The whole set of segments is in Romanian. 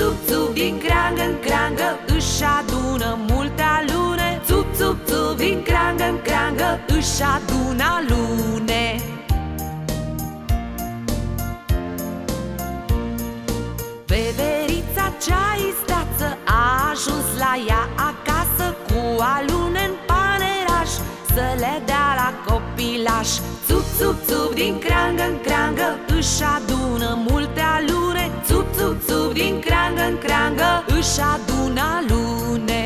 țup, țup Din creangă în creangă își adună multa lune Țup, țup, țup Din creangă în creangă își adună lune Beverița cea istață a ajuns la ea acasă Cu alune în paneraș să le dea la copilaș. Țup, țup, țup Din creangă în creangă își adună în creangă Își adună alune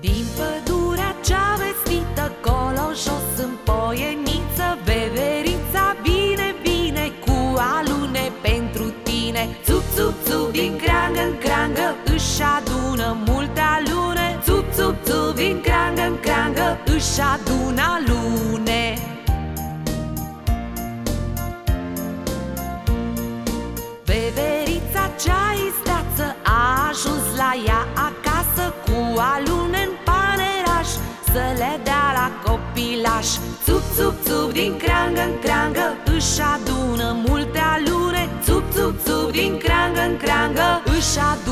Din pădurea cea vestită Colo jos în poieniță Veverița vine, vine Cu alune pentru tine. Țup, țup, țup, din creangă în creangă Își adună multe alune Țup, țup, țup, din creangă în creangă Își adună acasă cu alune în paneraș Să le dea la copilaș. Țup, țup, țup, din creangă în creangă Își adună multe alune. Țup, țup, țup, din creangă în creangă Își adună